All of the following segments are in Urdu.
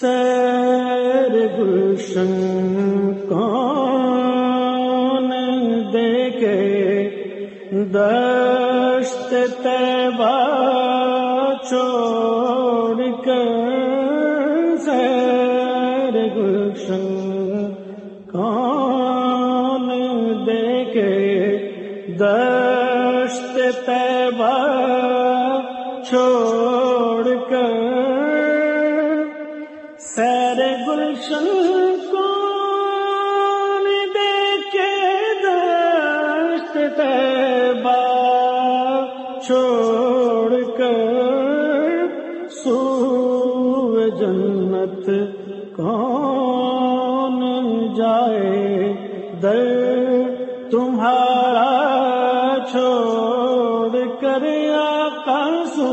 سیر گلشن کون دیکھے؟ دشت تیبہ چھوڑ کر سیر گلشن کون دیکھے؟ دشت تیبہ چھوڑ کر دشت چھوڑ کر سو جنت کون جائے در تمہارا چھوڑ کر آقا سو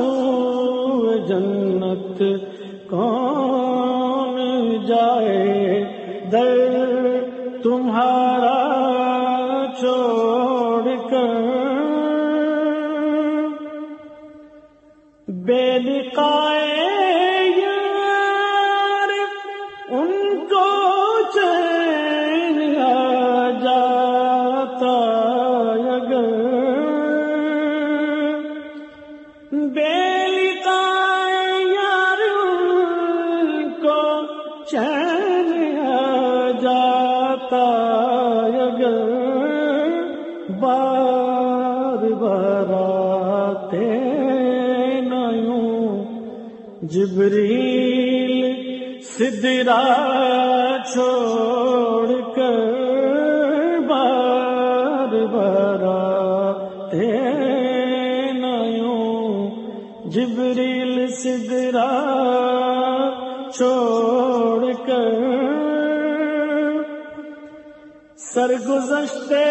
جنت کون جائے در تمہارا بے لقائے یار، ان کو چین آ جاتا اگر۔ بے لقائے یار، ان کو چین آ جاتا اگر۔ بار بار جبریل سدرا چھوڑ کر بار بار آتے نیوں جبریل سدرا چھوڑ کر سرگزشتے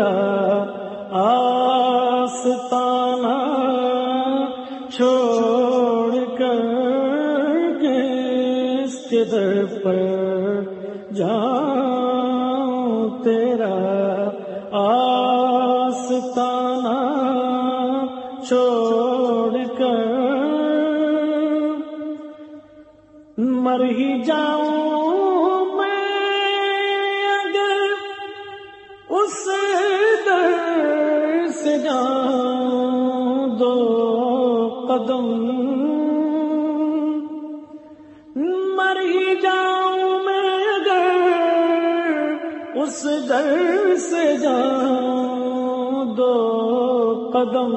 تیرا آستانہ چھوڑ کر کس کے در پر جاؤں تیرا آستانہ چھوڑ کر؟ مر ہی جاؤں اس در سے جاؤں دو قدم۔ مر ہی جاؤں میں اگر اس در سے جاؤں دو قدم۔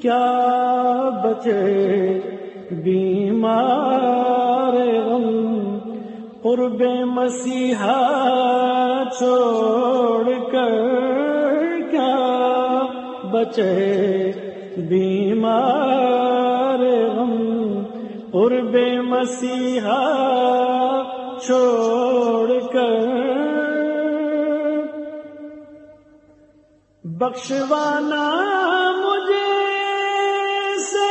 کیا بچے بیمار غم؟ قرب مسیحا چھوڑ کر کیا بچے بیمار غم قرب مسیحا چھوڑ کر بخشوانا مجھے سے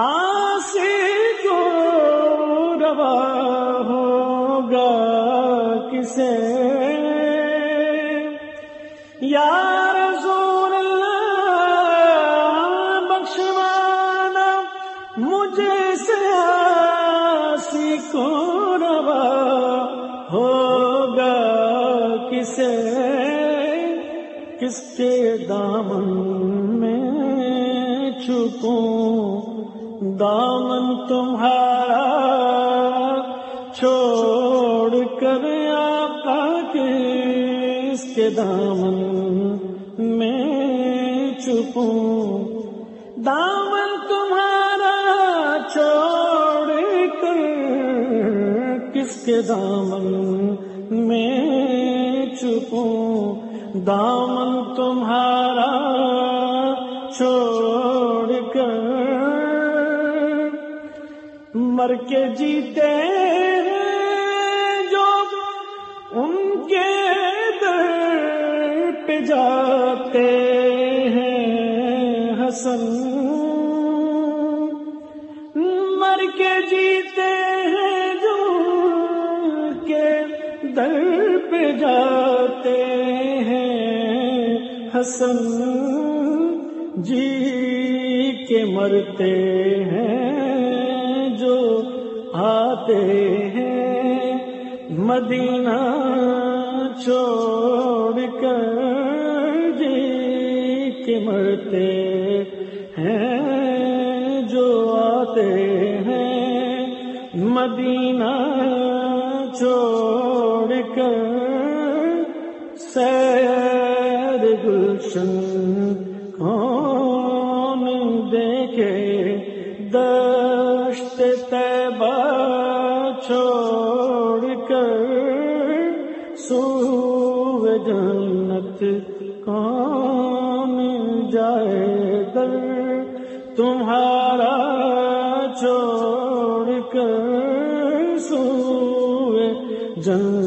آسی کو روا کسے یا رسول اللہ، بخشوانا، مجھے سے آسی کو روا ہوگا کسے؟ کس کے دامن میں چھپوں؟ دامن تمہارا کے دامن میں چھپوں۔ دامن تمہارا چھوڑ کر کس کے دامن میں چھپوں؟ دامن تمہارا چھوڑ کر مر کے جیتے ہیں جو ان سن مر کے جیتے ہیں جو کے در پہ جاتے ہیں۔ حسن جی کے مرتے ہیں جو آتے ہیں۔ مدینہ چھوڑ کر جی کے مرتے مدینہ چھوڑ کر سیر گلشن کون دیکھے، دشت تیبہ چھوڑ کر سو جنت کون جائے در؟ تمہارا چھوڑ جن